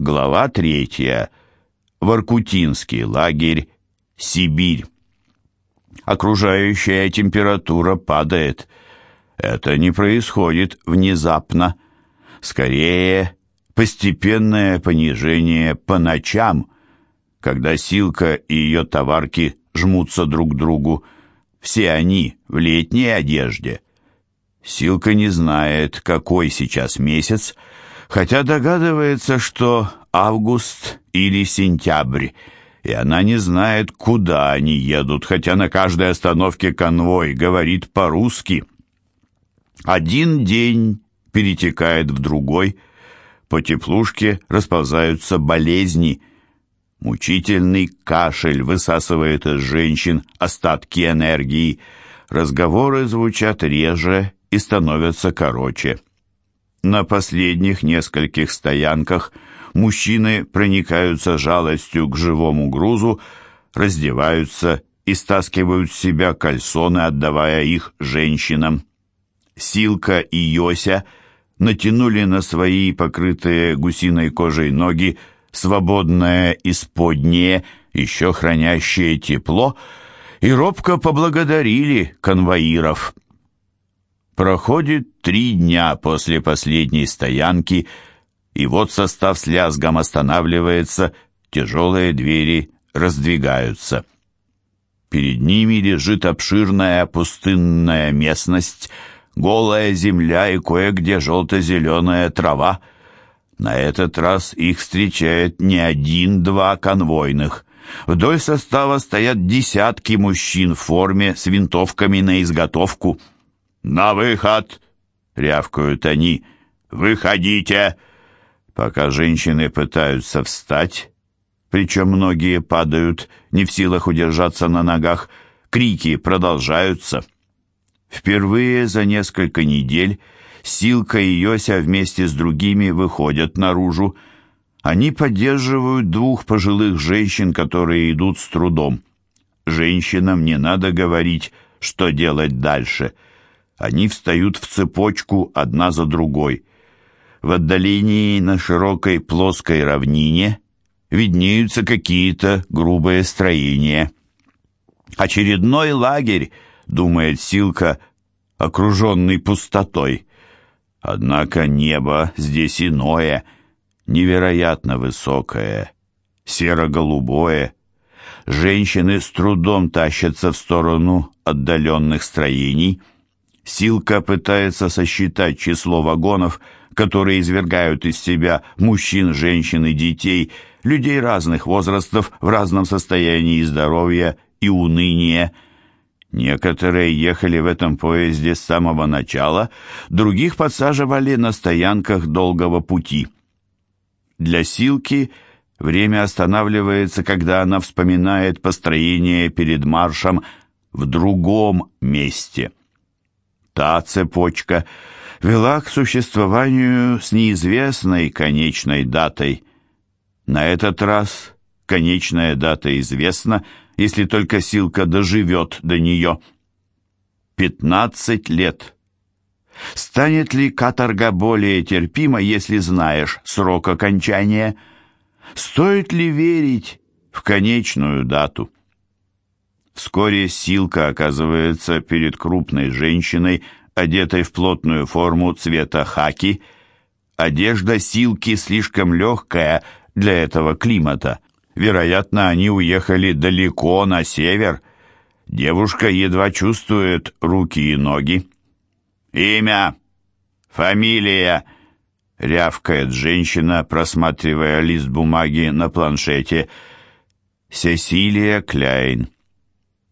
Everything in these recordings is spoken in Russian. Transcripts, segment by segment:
Глава третья. Воркутинский лагерь. Сибирь. Окружающая температура падает. Это не происходит внезапно. Скорее, постепенное понижение по ночам, когда Силка и ее товарки жмутся друг к другу. Все они в летней одежде. Силка не знает, какой сейчас месяц, хотя догадывается, что август или сентябрь, и она не знает, куда они едут, хотя на каждой остановке конвой говорит по-русски. Один день перетекает в другой, по теплушке расползаются болезни, мучительный кашель высасывает из женщин остатки энергии, разговоры звучат реже и становятся короче. На последних нескольких стоянках мужчины проникаются жалостью к живому грузу, раздеваются и стаскивают с себя кальсоны, отдавая их женщинам. Силка и Йося натянули на свои покрытые гусиной кожей ноги свободное исподнее, еще хранящее тепло, и робко поблагодарили конвоиров – Проходит три дня после последней стоянки, и вот состав с лязгом останавливается, тяжелые двери раздвигаются. Перед ними лежит обширная пустынная местность, голая земля и кое-где желто-зеленая трава. На этот раз их встречает не один-два конвойных. Вдоль состава стоят десятки мужчин в форме с винтовками на изготовку — «На выход!» — рявкают они. «Выходите!» Пока женщины пытаются встать, причем многие падают, не в силах удержаться на ногах, крики продолжаются. Впервые за несколько недель Силка и Йося вместе с другими выходят наружу. Они поддерживают двух пожилых женщин, которые идут с трудом. Женщинам не надо говорить, что делать дальше — они встают в цепочку одна за другой. В отдалении на широкой плоской равнине виднеются какие-то грубые строения. «Очередной лагерь», — думает Силка, окруженный пустотой. Однако небо здесь иное, невероятно высокое, серо-голубое. Женщины с трудом тащатся в сторону отдаленных строений — Силка пытается сосчитать число вагонов, которые извергают из себя мужчин, женщин и детей, людей разных возрастов в разном состоянии здоровья и уныния. Некоторые ехали в этом поезде с самого начала, других подсаживали на стоянках долгого пути. Для Силки время останавливается, когда она вспоминает построение перед маршем в другом месте – та цепочка вела к существованию с неизвестной конечной датой. На этот раз конечная дата известна, если только Силка доживет до нее. Пятнадцать лет. Станет ли каторга более терпима, если знаешь срок окончания? Стоит ли верить в конечную дату? Вскоре Силка оказывается перед крупной женщиной, одетой в плотную форму цвета хаки. Одежда Силки слишком легкая для этого климата. Вероятно, они уехали далеко на север. Девушка едва чувствует руки и ноги. «Имя! Фамилия!» — рявкает женщина, просматривая лист бумаги на планшете. «Сесилия Кляйн».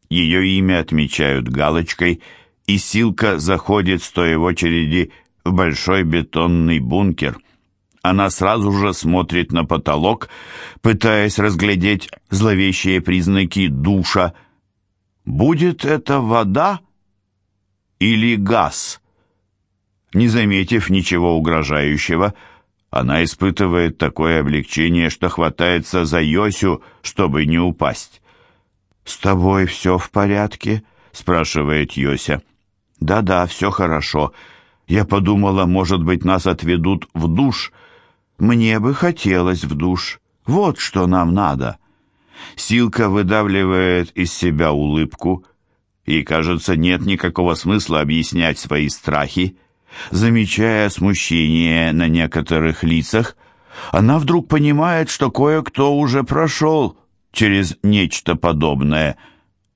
Ее имя отмечают галочкой, и Силка заходит, стоя в очереди, в большой бетонный бункер. Она сразу же смотрит на потолок, пытаясь разглядеть зловещие признаки душа. Будет это вода или газ? Не заметив ничего угрожающего, она испытывает такое облегчение, что хватается за Йосю, чтобы не упасть. «С тобой все в порядке?» — спрашивает Йося. «Да-да, все хорошо. Я подумала, может быть, нас отведут в душ. Мне бы хотелось в душ. Вот что нам надо». Силка выдавливает из себя улыбку, и, кажется, нет никакого смысла объяснять свои страхи. Замечая смущение на некоторых лицах, она вдруг понимает, что кое-кто уже прошел через нечто подобное.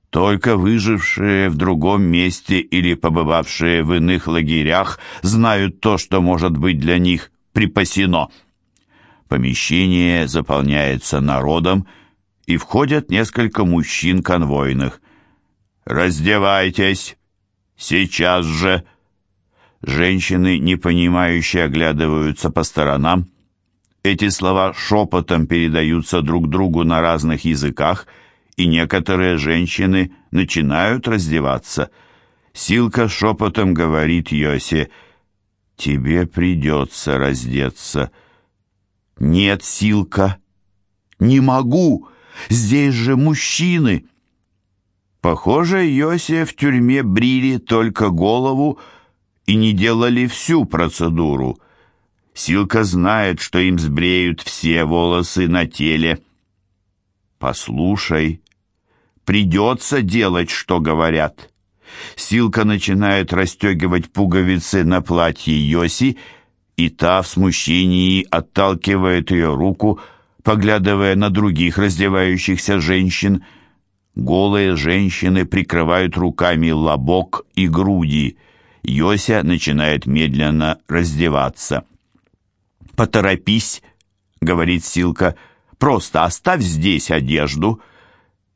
Только выжившие в другом месте или побывавшие в иных лагерях знают то, что может быть для них припасено. Помещение заполняется народом, и входят несколько мужчин конвойных. «Раздевайтесь! Сейчас же!» Женщины, непонимающие, оглядываются по сторонам. Эти слова шепотом передаются друг другу на разных языках, и некоторые женщины начинают раздеваться. Силка шепотом говорит Йосе, «Тебе придется раздеться». «Нет, Силка, не могу, здесь же мужчины». Похоже, Йосе в тюрьме брили только голову и не делали всю процедуру. Силка знает, что им сбреют все волосы на теле. «Послушай, придется делать, что говорят». Силка начинает расстегивать пуговицы на платье Йоси, и та в смущении отталкивает ее руку, поглядывая на других раздевающихся женщин. Голые женщины прикрывают руками лобок и груди. Йося начинает медленно раздеваться. «Поторопись», — говорит Силка, — «просто оставь здесь одежду».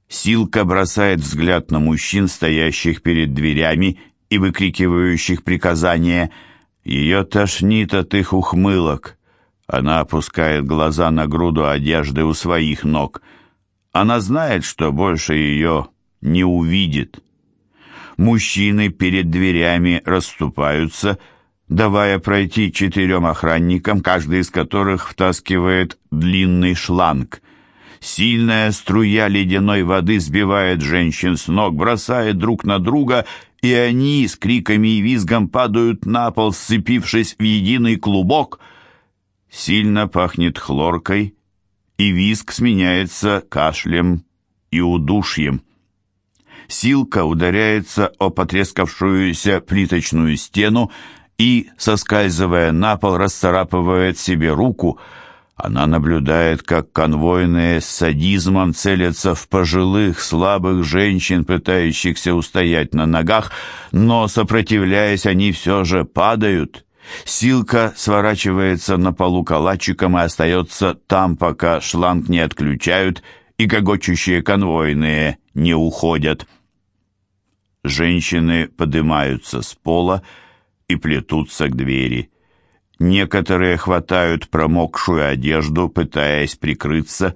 Силка бросает взгляд на мужчин, стоящих перед дверями и выкрикивающих приказания — ее тошнит от их ухмылок. Она опускает глаза на груду одежды у своих ног. Она знает, что больше ее не увидит. Мужчины перед дверями расступаются, давая пройти четырем охранникам, каждый из которых втаскивает длинный шланг. Сильная струя ледяной воды сбивает женщин с ног, бросает друг на друга и они с криками и визгом падают на пол, сцепившись в единый клубок. Сильно пахнет хлоркой, и визг сменяется кашлем и удушьем. Силка ударяется о потрескавшуюся плиточную стену и, соскальзывая на пол, расцарапывает себе руку — она наблюдает, как конвойные с садизмом целятся в пожилых, слабых женщин, пытающихся устоять на ногах, но, сопротивляясь, они все же падают. Силка сворачивается на полу калачиком и остается там, пока шланг не отключают и гогочущие конвойные не уходят. Женщины поднимаются с пола плетутся к двери. Некоторые хватают промокшую одежду, пытаясь прикрыться.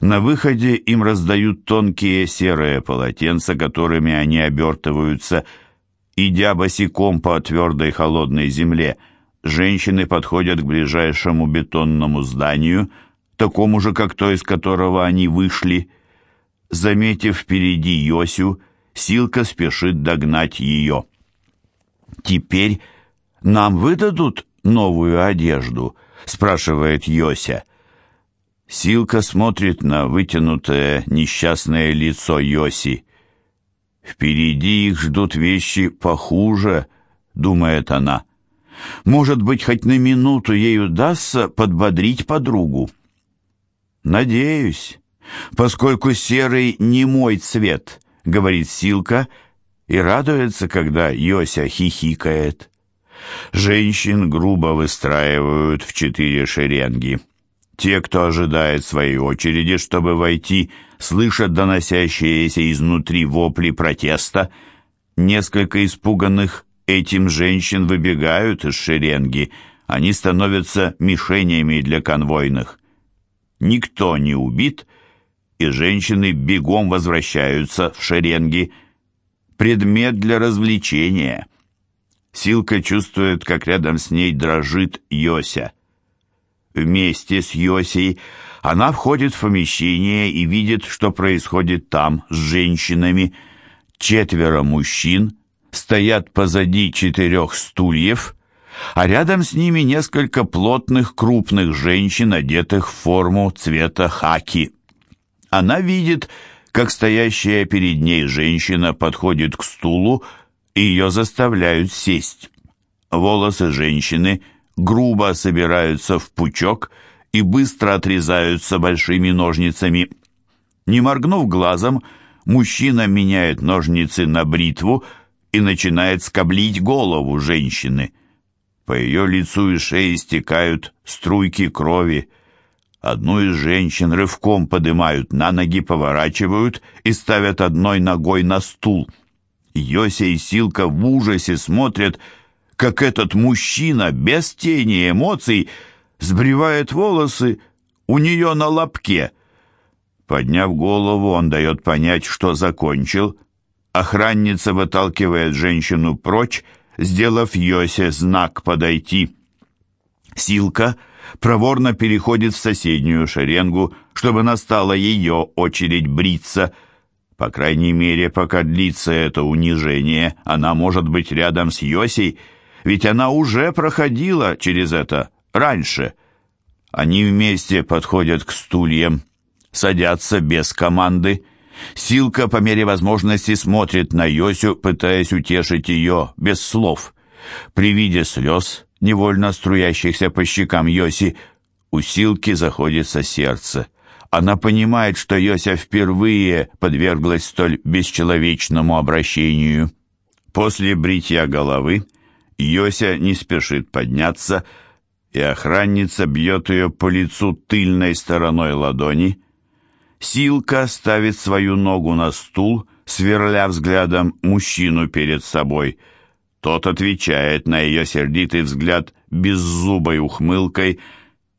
На выходе им раздают тонкие серые полотенца, которыми они обертываются. Идя босиком по твердой холодной земле, женщины подходят к ближайшему бетонному зданию, такому же, как то, из которого они вышли. Заметив впереди Йосю, Силка спешит догнать ее. «Теперь нам выдадут новую одежду?» — спрашивает Йося. Силка смотрит на вытянутое несчастное лицо Йоси. «Впереди их ждут вещи похуже», — думает она. «Может быть, хоть на минуту ей удастся подбодрить подругу». «Надеюсь, поскольку серый не мой цвет», — говорит Силка, и радуется, когда Йося хихикает. Женщин грубо выстраивают в четыре шеренги. Те, кто ожидает своей очереди, чтобы войти, слышат доносящиеся изнутри вопли протеста. Несколько испуганных этим женщин выбегают из шеренги. Они становятся мишенями для конвойных. Никто не убит, и женщины бегом возвращаются в шеренги. Предмет для развлечения — Силка чувствует, как рядом с ней дрожит Йося. Вместе с Йосей она входит в помещение и видит, что происходит там с женщинами. Четверо мужчин стоят позади четырех стульев. а рядом с ними несколько плотных крупных женщин, одетых в форму цвета хаки. Она видит, как стоящая перед ней женщина подходит к стулу, ее заставляют сесть. Волосы женщины грубо собираются в пучок и быстро отрезаются большими ножницами. Не моргнув глазом, мужчина меняет ножницы на бритву и начинает скоблить голову женщины. По ее лицу и шее стекают струйки крови. Одну из женщин рывком поднимают на ноги, поворачивают и ставят одной ногой на стул. Йося и Силка в ужасе смотрят, как этот мужчина без тени эмоций сбривает волосы у нее на лобке. Подняв голову, он дает понять, что закончил. Охранница выталкивает женщину прочь, сделав Йосе знак «подойти». Силка проворно переходит в соседнюю шеренгу, чтобы настала ее очередь бриться. По крайней мере, пока длится это унижение, она может быть рядом с Йосей, ведь она уже проходила через это раньше. Они вместе подходят к стульям, садятся без команды. Силка по мере возможности смотрит на Йосю, пытаясь утешить ее без слов. При виде слез, невольно струящихся по щекам Йоси, у Силки заходится сердце. Она понимает, что Йося впервые подверглась столь бесчеловечному обращению. После бритья головы Йося не спешит подняться, и охранница бьет ее по лицу тыльной стороной ладони. Силка ставит свою ногу на стул, сверля взглядом мужчину перед собой. Тот отвечает на ее сердитый взгляд беззубой ухмылкой,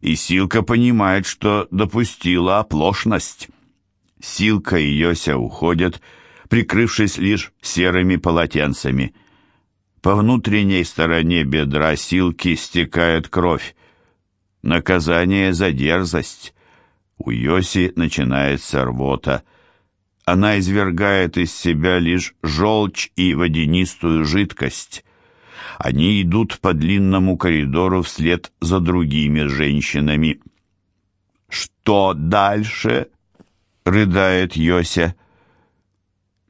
и Силка понимает, что допустила оплошность. Силка и Йося уходят, прикрывшись лишь серыми полотенцами — по внутренней стороне бедра Силки стекает кровь. Наказание за дерзость. У Йоси начинается рвота. Она извергает из себя лишь желчь и водянистую жидкость. Они идут по длинному коридору вслед за другими женщинами. «Что дальше?» — рыдает Йося.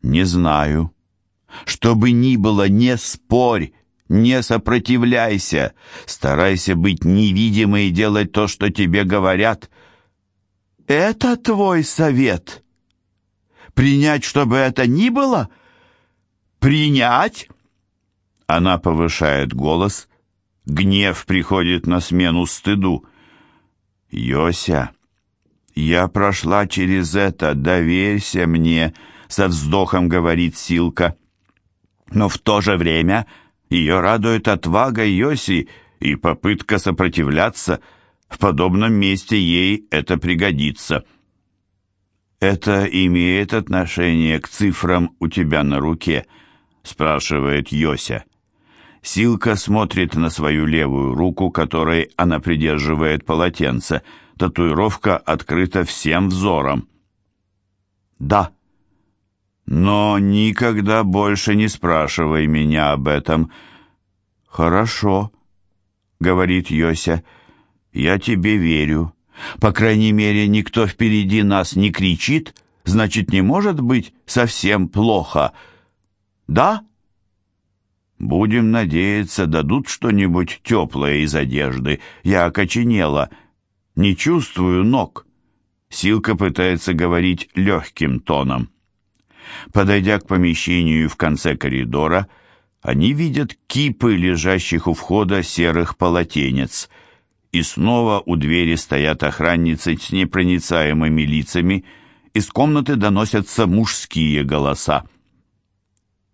«Не знаю». Что бы ни было, не спорь, не сопротивляйся, старайся быть невидимой и делать то, что тебе говорят. Это твой совет. Принять, чтобы это ни было? Принять? Она повышает голос. Гнев приходит на смену стыду. Йося, я прошла через это, доверься мне, со вздохом говорит Силка но в то же время ее радует отвага Йоси и попытка сопротивляться. В подобном месте ей это пригодится. «Это имеет отношение к цифрам у тебя на руке?» — спрашивает Йося. Силка смотрит на свою левую руку, которой она придерживает полотенце. Татуировка открыта всем взором. «Да», но никогда больше не спрашивай меня об этом. Хорошо, говорит Йося. Я тебе верю. По крайней мере, никто впереди нас не кричит, значит, не может быть совсем плохо. Да? Будем надеяться, дадут что-нибудь теплое из одежды. Я окоченела, не чувствую ног. Силка пытается говорить легким тоном. Подойдя к помещению в конце коридора, они видят кипы лежащих у входа серых полотенец. И снова у двери стоят охранницы с непроницаемыми лицами. Из комнаты доносятся мужские голоса.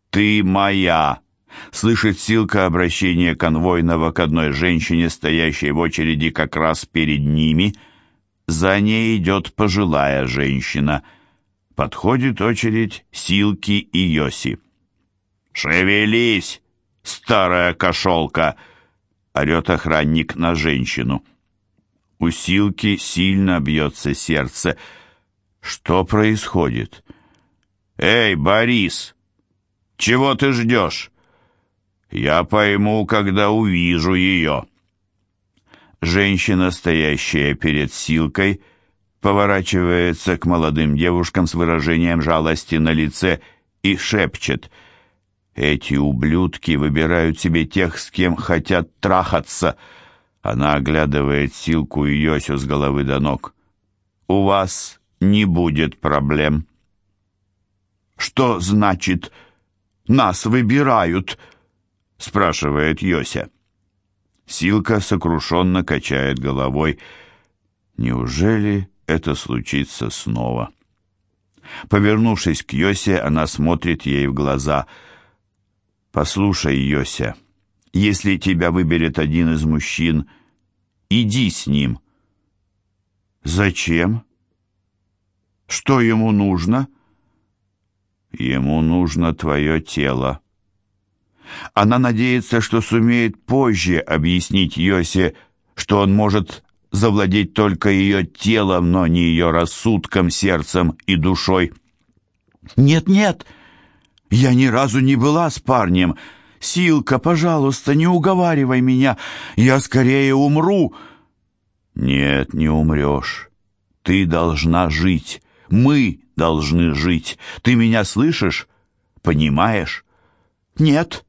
«Ты моя!» Слышит Силка обращение конвойного к одной женщине, стоящей в очереди как раз перед ними. За ней идет пожилая женщина — Подходит очередь Силки и Йоси. «Шевелись, старая кошелка!» — орет охранник на женщину. У Силки сильно бьется сердце. Что происходит? «Эй, Борис, чего ты ждешь?» Я пойму, когда увижу ее». Женщина, стоящая перед Силкой, поворачивается к молодым девушкам с выражением жалости на лице и шепчет «Эти ублюдки выбирают себе тех, с кем хотят трахаться». Она оглядывает Силку и Йосю с головы до ног. «У вас не будет проблем». «Что значит «нас выбирают»?» — спрашивает Йося. Силка сокрушенно качает головой. Неужели это случится снова? Повернувшись к Йосе, она смотрит ей в глаза. «Послушай, Йося, если тебя выберет один из мужчин, иди с ним». «Зачем? Что ему нужно?» «Ему нужно твое тело». Она надеется, что сумеет позже объяснить Йосе, что он может завладеть только ее телом, но не ее рассудком, сердцем и душой. «Нет-нет, я ни разу не была с парнем. Силка, пожалуйста, не уговаривай меня, я скорее умру». «Нет, не умрешь. Ты должна жить. Мы должны жить. Ты меня слышишь? Понимаешь?» «Нет,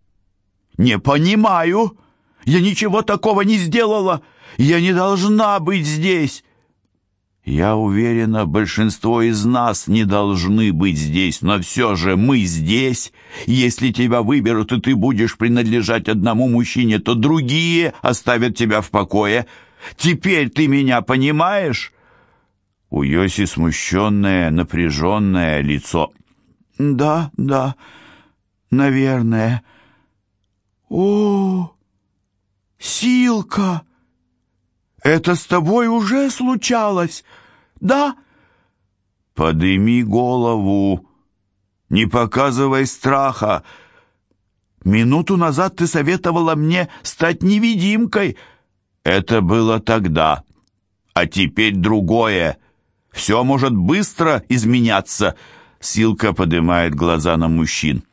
«Не понимаю! Я ничего такого не сделала! Я не должна быть здесь!» «Я уверена, большинство из нас не должны быть здесь, но все же мы здесь. Если тебя выберут, и ты будешь принадлежать одному мужчине, то другие оставят тебя в покое. Теперь ты меня понимаешь?» У Йоси смущенное, напряженное лицо. «Да, да, наверное», «О, Силка! Это с тобой уже случалось, да?» «Подыми голову, не показывай страха. Минуту назад ты советовала мне стать невидимкой. Это было тогда, а теперь другое. Все может быстро изменяться». Силка поднимает глаза на мужчин.